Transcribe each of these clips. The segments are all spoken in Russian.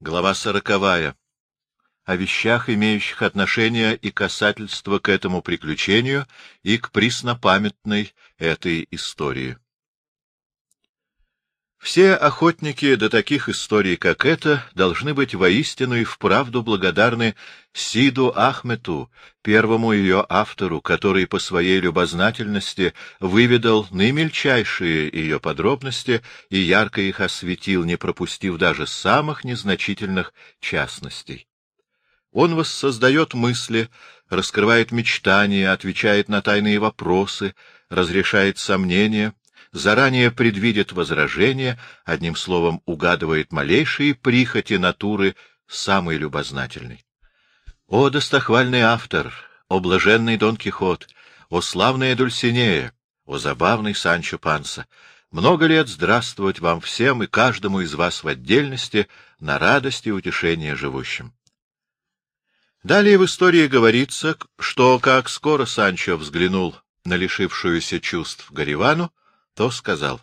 Глава сороковая. О вещах, имеющих отношение и касательство к этому приключению и к приснопамятной этой истории. Все охотники до таких историй, как эта, должны быть воистину и вправду благодарны Сиду Ахмету, первому ее автору, который по своей любознательности выведал наимельчайшие ее подробности и ярко их осветил, не пропустив даже самых незначительных частностей. Он воссоздает мысли, раскрывает мечтания, отвечает на тайные вопросы, разрешает сомнения, заранее предвидит возражения, одним словом, угадывает малейшие прихоти натуры самой любознательной. О, достохвальный автор, о блаженный Дон Кихот, о славная Дульсинея, о забавный Санчо Панса! Много лет здравствовать вам всем и каждому из вас в отдельности на радость и утешение живущим. Далее в истории говорится, что как скоро Санчо взглянул на лишившуюся чувств Гаривану, то сказал,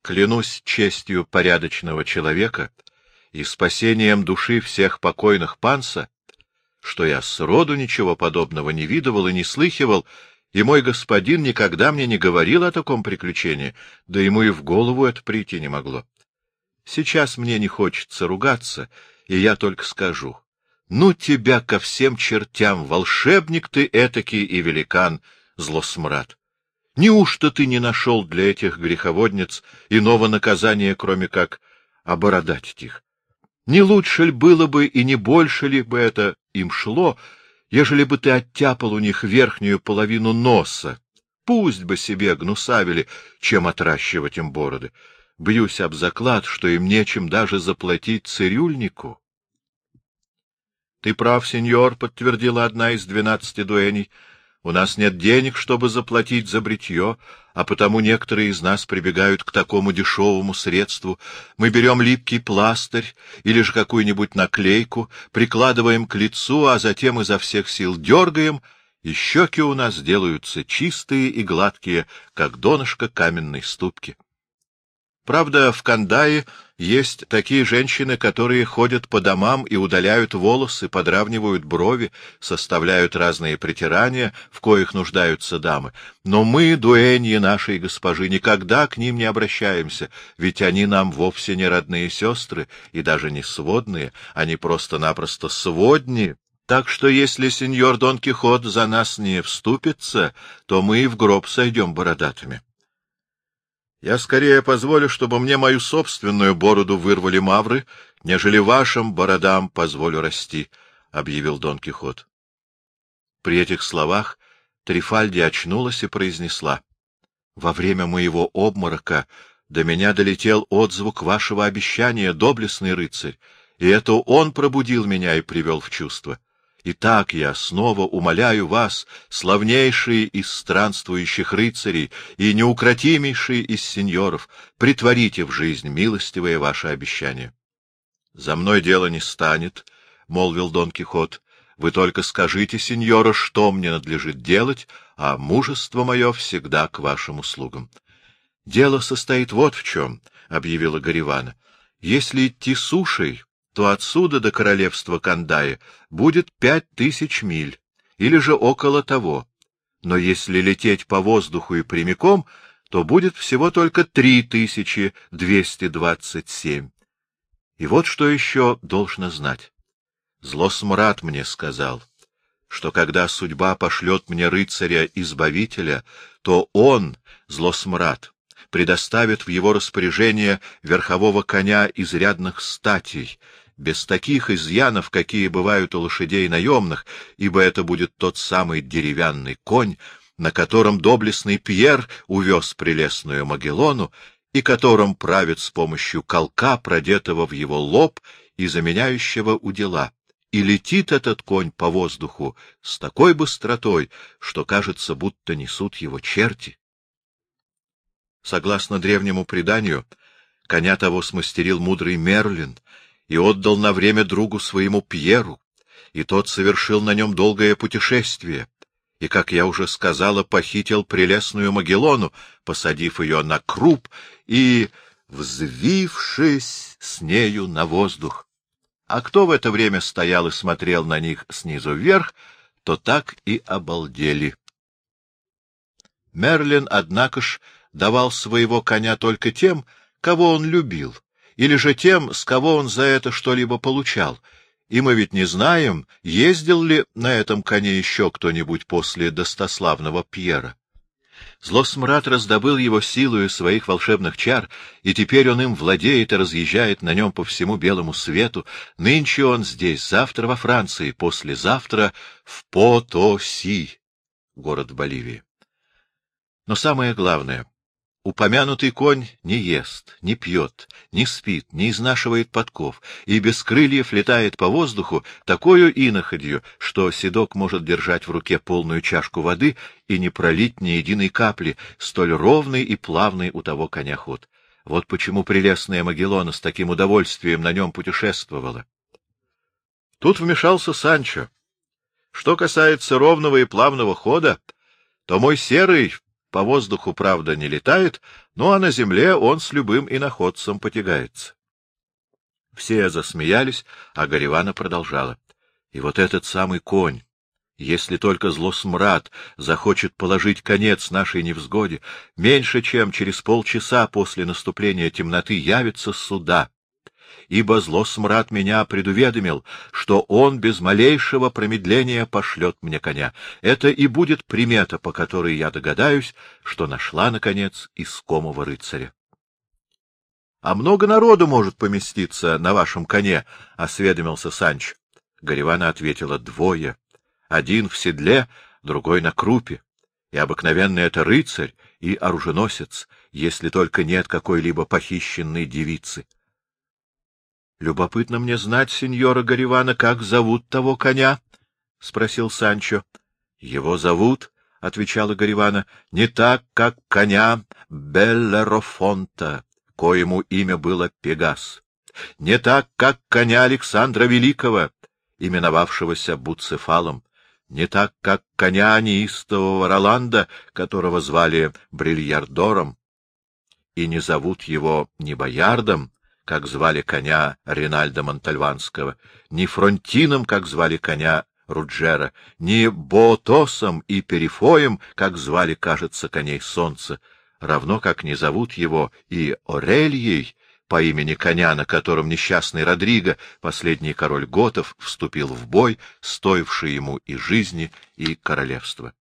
«Клянусь честью порядочного человека и спасением души всех покойных панса, что я сроду ничего подобного не видывал и не слыхивал, и мой господин никогда мне не говорил о таком приключении, да ему и в голову это прийти не могло. Сейчас мне не хочется ругаться, и я только скажу. Ну тебя ко всем чертям, волшебник ты этакий и великан, злосмрад! Неужто ты не нашел для этих греховодниц иного наказания, кроме как обородать их? Не лучше ли было бы и не больше ли бы это им шло, ежели бы ты оттяпал у них верхнюю половину носа? Пусть бы себе гнусавили, чем отращивать им бороды. Бьюсь об заклад, что им нечем даже заплатить цирюльнику. — Ты прав, сеньор, — подтвердила одна из двенадцати дуэней. У нас нет денег, чтобы заплатить за бритье, а потому некоторые из нас прибегают к такому дешевому средству. Мы берем липкий пластырь или же какую-нибудь наклейку, прикладываем к лицу, а затем изо всех сил дергаем, и щеки у нас делаются чистые и гладкие, как донышко каменной ступки. Правда, в Кандае есть такие женщины, которые ходят по домам и удаляют волосы, подравнивают брови, составляют разные притирания, в коих нуждаются дамы. Но мы, дуэньи нашей госпожи, никогда к ним не обращаемся, ведь они нам вовсе не родные сестры и даже не сводные, они просто-напросто сводни. Так что если сеньор Дон Кихот за нас не вступится, то мы и в гроб сойдем бородатыми. Я скорее позволю, чтобы мне мою собственную бороду вырвали мавры, нежели вашим бородам позволю расти, — объявил Дон Кихот. При этих словах Трифальди очнулась и произнесла. — Во время моего обморока до меня долетел отзвук вашего обещания, доблестный рыцарь, и это он пробудил меня и привел в чувство. Итак, я снова умоляю вас, славнейшие из странствующих рыцарей и неукротимейшие из сеньоров, притворите в жизнь милостивое ваше обещание. — За мной дело не станет, — молвил Дон Кихот. — Вы только скажите, сеньора, что мне надлежит делать, а мужество мое всегда к вашим услугам. — Дело состоит вот в чем, — объявила Гаривана. — Если идти сушей, то отсюда до королевства Кандая будет пять тысяч миль, или же около того. Но если лететь по воздуху и прямиком, то будет всего только три тысячи двести двадцать семь. И вот что еще должно знать. Злосмрад мне сказал, что когда судьба пошлет мне рыцаря-избавителя, то он, злосмрад, предоставит в его распоряжение верхового коня изрядных статей, без таких изъянов, какие бывают у лошадей наемных, ибо это будет тот самый деревянный конь, на котором доблестный Пьер увез прелестную Магеллону и которым правит с помощью колка, продетого в его лоб и заменяющего удила. И летит этот конь по воздуху с такой быстротой, что кажется, будто несут его черти. Согласно древнему преданию, коня того смастерил мудрый Мерлин — и отдал на время другу своему Пьеру, и тот совершил на нем долгое путешествие, и, как я уже сказала, похитил прелестную Магеллону, посадив ее на круп и взвившись с нею на воздух. а кто в это время стоял и смотрел на них снизу вверх, то так и обалдели. Мерлин, однако ж, давал своего коня только тем, кого он любил, или же тем, с кого он за это что-либо получал, и мы ведь не знаем, ездил ли на этом коне еще кто-нибудь после достославного Пьера. Злосмрад раздобыл его силою своих волшебных чар, и теперь он им владеет и разъезжает на нем по всему белому свету. Нынче он здесь, завтра во Франции, послезавтра в Потоси, город Боливии. Но самое главное, Упомянутый конь не ест, не пьет, не спит, не изнашивает подков, и без крыльев летает по воздуху такою иноходью, что седок может держать в руке полную чашку воды и не пролить ни единой капли, столь ровный и плавный у того коня ход. Вот почему прелестная Магеллона с таким удовольствием на нем путешествовала. Тут вмешался Санчо. Что касается ровного и плавного хода, то мой серый по воздуху, правда, не летает, ну а на земле он с любым иноходцем потягается. Все засмеялись, а Гаривана продолжала. И вот этот самый конь, если только злосмрад захочет положить конец нашей невзгоде, меньше чем через полчаса после наступления темноты явится суда ибо зло-смрад меня предуведомил, что он без малейшего промедления пошлет мне коня. Это и будет примета, по которой я догадаюсь, что нашла, наконец, искомого рыцаря. — А много народу может поместиться на вашем коне? — осведомился Санч. Гаривана ответила — двое. Один в седле, другой на крупе. И обыкновенно это рыцарь и оруженосец, если только нет какой-либо похищенной девицы. Любопытно мне знать, сеньора Гаривана, как зовут того коня? — спросил Санчо. — Его зовут, — отвечала Гаривана, — не так, как коня Беллерофонта, коему имя было Пегас. Не так, как коня Александра Великого, именовавшегося Буцефалом. Не так, как коня неистового Роланда, которого звали Брильярдором. И не зовут его ни Боярдом, как звали коня Ринальда Монтальванского, ни Фронтином, как звали коня Руджера, ни Ботосом и Перифоем, как звали, кажется, коней солнца, равно как не зовут его и Орельей, по имени коня, на котором несчастный Родриго, последний король готов, вступил в бой, стоивший ему и жизни, и королевства.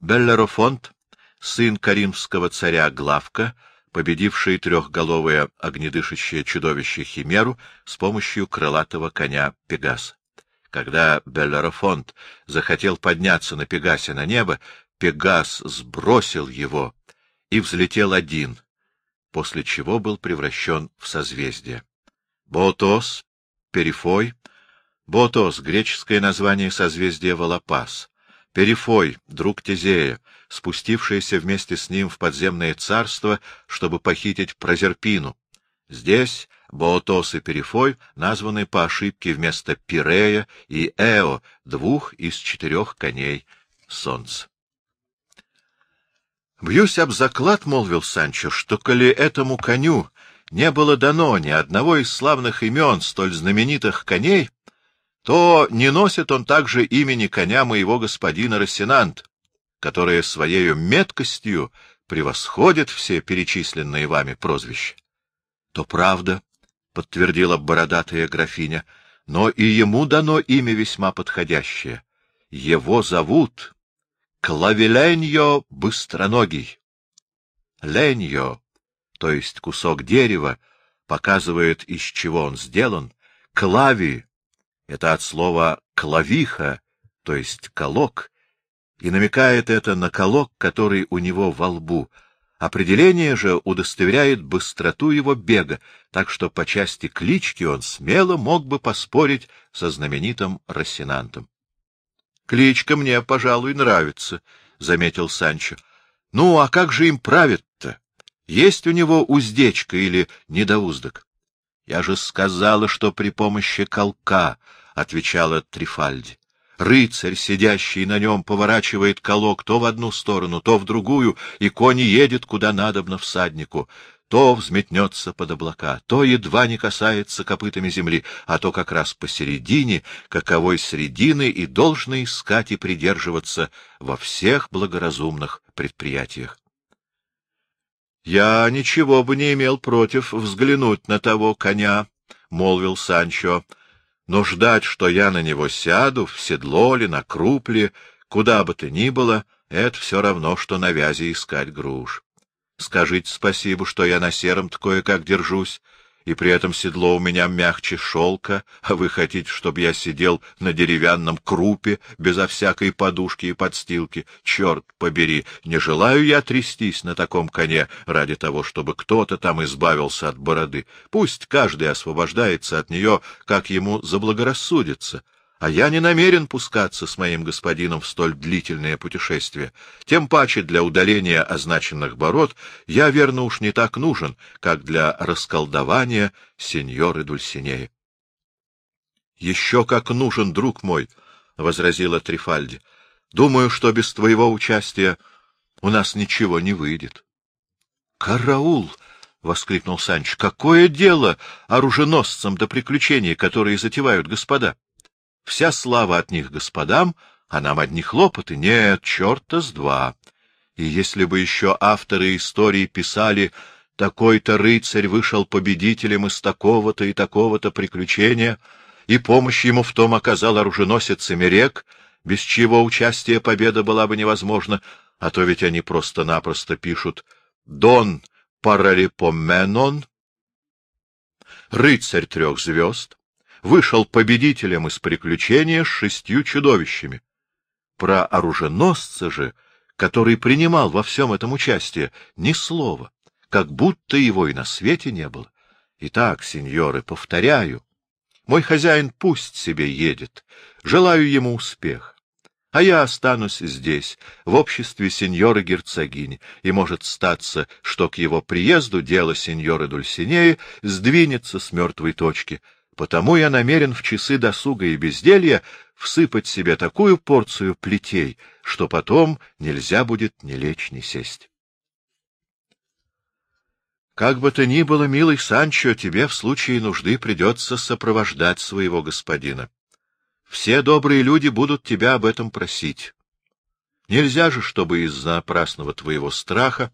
Беллерофонт, сын каримского царя Главка, победивший трехголовое огнедышащее чудовище Химеру с помощью крылатого коня Пегаса. Когда Беллерофонт захотел подняться на Пегасе на небо, Пегас сбросил его и взлетел один, после чего был превращен в созвездие. Ботос, Перифой, Ботос — греческое название созвездия Волопас, Перифой, друг Тезея, спустившийся вместе с ним в подземное царство, чтобы похитить Прозерпину. Здесь Боотос и Перифой названы по ошибке вместо Пирея и Эо, двух из четырех коней солнца. «Бьюсь об заклад», — молвил Санчо, — «что, коли этому коню не было дано ни одного из славных имен столь знаменитых коней, то не носит он также имени коня моего господина Рассенант, которая своею меткостью превосходит все перечисленные вами прозвища. — То правда, — подтвердила бородатая графиня, — но и ему дано имя весьма подходящее. Его зовут Клавеленьо Быстроногий. Леньо, то есть кусок дерева, показывает, из чего он сделан. Клави — это от слова клавиха, то есть колок, и намекает это на колок, который у него во лбу. Определение же удостоверяет быстроту его бега, так что по части клички он смело мог бы поспорить со знаменитым Рассенантом. — Кличка мне, пожалуй, нравится, — заметил Санчо. — Ну, а как же им правят-то? Есть у него уздечка или недоуздок? — Я же сказала, что при помощи колка, — отвечала Трифальди. Рыцарь, сидящий на нем, поворачивает колок то в одну сторону, то в другую, и конь едет куда надобно всаднику. то взметнется под облака, то едва не касается копытами земли, а то как раз посередине, каковой средины и должно искать и придерживаться во всех благоразумных предприятиях. Я ничего бы не имел против взглянуть на того коня, — молвил Санчо, — но ждать, что я на него сяду, в седло ли, на круп ли, куда бы то ни было, это все равно, что на вязи искать груш. Скажите спасибо, что я на сером-то кое-как держусь, и при этом седло у меня мягче шелка, а вы хотите, чтобы я сидел на деревянном крупе, безо всякой подушки и подстилки. Черт побери, не желаю я трястись на таком коне ради того, чтобы кто-то там избавился от бороды. Пусть каждый освобождается от нее, как ему заблагорассудится а я не намерен пускаться с моим господином в столь длительное путешествие. Тем паче для удаления означенных бород я, верно, уж не так нужен, как для расколдования сеньоры Дульсинеи. — Еще как нужен, друг мой, — возразила Трифальди. — Думаю, что без твоего участия у нас ничего не выйдет. — Караул! — воскликнул Санч. — Какое дело оруженосцам до приключений, которые затевают господа? — Вся слава от них господам, а нам одни хлопоты. Нет, черта с два. И если бы еще авторы истории писали «такой-то рыцарь вышел победителем из такого-то и такого-то приключения», и помощь ему в том оказал оруженосец Эмерек, без чьего участия победа была бы невозможна, а то ведь они просто-напросто пишут «Дон Паралипоменон», «Рыцарь трех звезд», вышел победителем из приключения с шестью чудовищами. Про оруженосца же, который принимал во всем этом участие, ни слова, как будто его и на свете не было. Итак, сеньоры, повторяю, мой хозяин пусть себе едет, желаю ему успеха. А я останусь здесь, в обществе сеньоры герцогини, и может статься, что к его приезду дело сеньоры Дульсинеи сдвинется с мертвой точки — Потому я намерен в часы досуга и безделья всыпать себе такую порцию плетей, что потом нельзя будет ни лечь, ни сесть. Как бы то ни было, милый Санчо, тебе в случае нужды придется сопровождать своего господина. Все добрые люди будут тебя об этом просить. Нельзя же, чтобы из-за напрасного твоего страха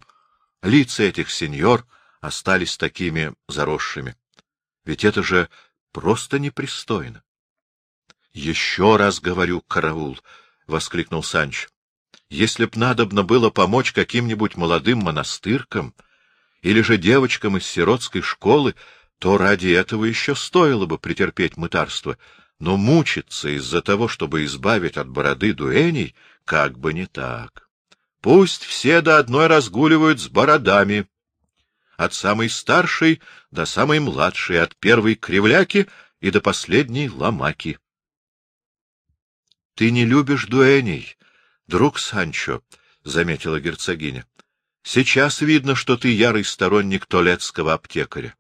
лица этих сеньор остались такими заросшими. Ведь это же Просто непристойно. — Еще раз говорю, караул! — воскликнул Санч. — Если б надобно было помочь каким-нибудь молодым монастыркам или же девочкам из сиротской школы, то ради этого еще стоило бы претерпеть мытарство, но мучиться из-за того, чтобы избавить от бороды дуэней, как бы не так. Пусть все до одной разгуливают с бородами, от самой старшей до самой младшей, от первой кривляки и до последней ломаки. — Ты не любишь дуэней, друг Санчо, — заметила герцогиня. — Сейчас видно, что ты ярый сторонник толецкого аптекаря.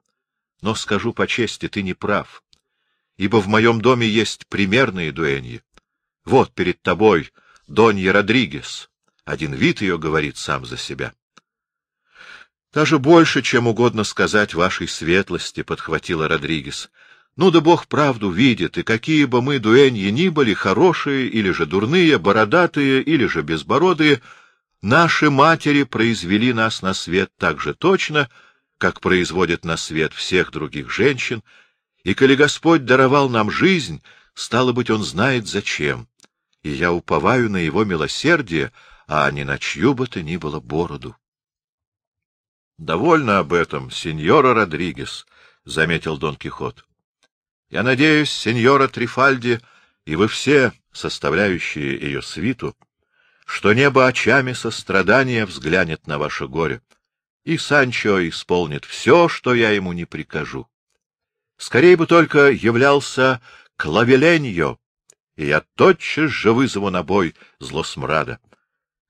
Но, скажу по чести, ты не прав, ибо в моем доме есть примерные дуэньи. Вот перед тобой Донья Родригес. Один вид ее говорит сам за себя. — даже больше, чем угодно сказать вашей светлости, — подхватила Родригес. Ну да бог правду видит, и какие бы мы дуэньи ни были, хорошие или же дурные, бородатые или же безбородые, наши матери произвели нас на свет так же точно, как производят на свет всех других женщин, и коли Господь даровал нам жизнь, стало быть, Он знает зачем, и я уповаю на Его милосердие, а не на чью бы то ни было бороду. — Довольно об этом, сеньора Родригес, — заметил Дон Кихот. — Я надеюсь, сеньора Трифальди и вы все, составляющие ее свиту, что небо очами сострадания взглянет на ваше горе, и Санчо исполнит все, что я ему не прикажу. Скорее бы только являлся Клавеленьо, и я тотчас же вызову на бой злосмрада.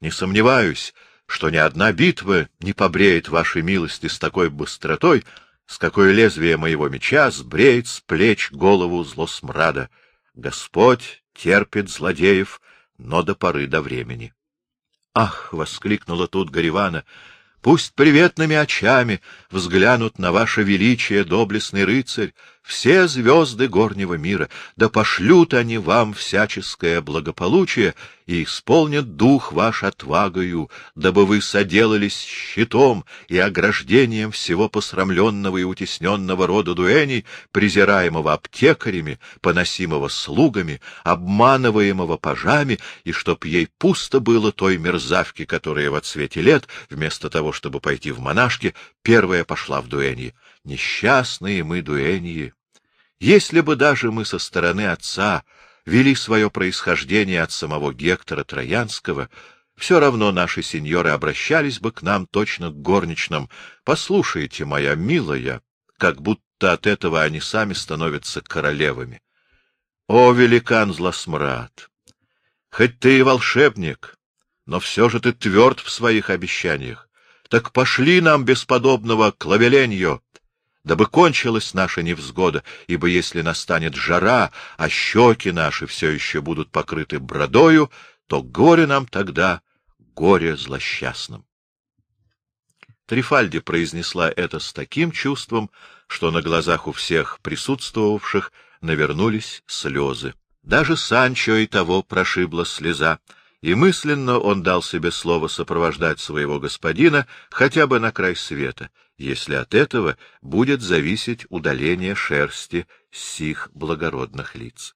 Не сомневаюсь, что ни одна битва не побреет вашей милости с такой быстротой, с какой лезвие моего меча сбреет с плеч голову злосмрада. Господь терпит злодеев, но до поры до времени. — Ах! — воскликнула тут Гаривана. — Пусть приветными очами взглянут на ваше величие, доблестный рыцарь, все звезды горнего мира, да пошлют они вам всяческое благополучие и исполнят дух ваш отвагою, дабы вы соделались щитом и ограждением всего посрамленного и утесненного рода дуэней, презираемого аптекарями, поносимого слугами, обманываемого пажами, и чтоб ей пусто было той мерзавки, которая во цвете лет, вместо того, чтобы пойти в монашки, первая пошла в дуэньи. Несчастные мы дуэньи! Если бы даже мы со стороны отца вели свое происхождение от самого Гектора Троянского, все равно наши сеньоры обращались бы к нам точно к горничным. Послушайте, моя милая, как будто от этого они сами становятся королевами. О, великан злосмрад! Хоть ты и волшебник, но все же ты тверд в своих обещаниях. Так пошли нам бесподобного клавеленью, дабы кончилась наша невзгода, ибо если настанет жара, а щеки наши все еще будут покрыты бродою, то горе нам тогда, горе злосчастным. Трифальди произнесла это с таким чувством, что на глазах у всех присутствовавших навернулись слезы. Даже Санчо и того прошибла слеза, и мысленно он дал себе слово сопровождать своего господина хотя бы на край света, если от этого будет зависеть удаление шерсти сих благородных лиц.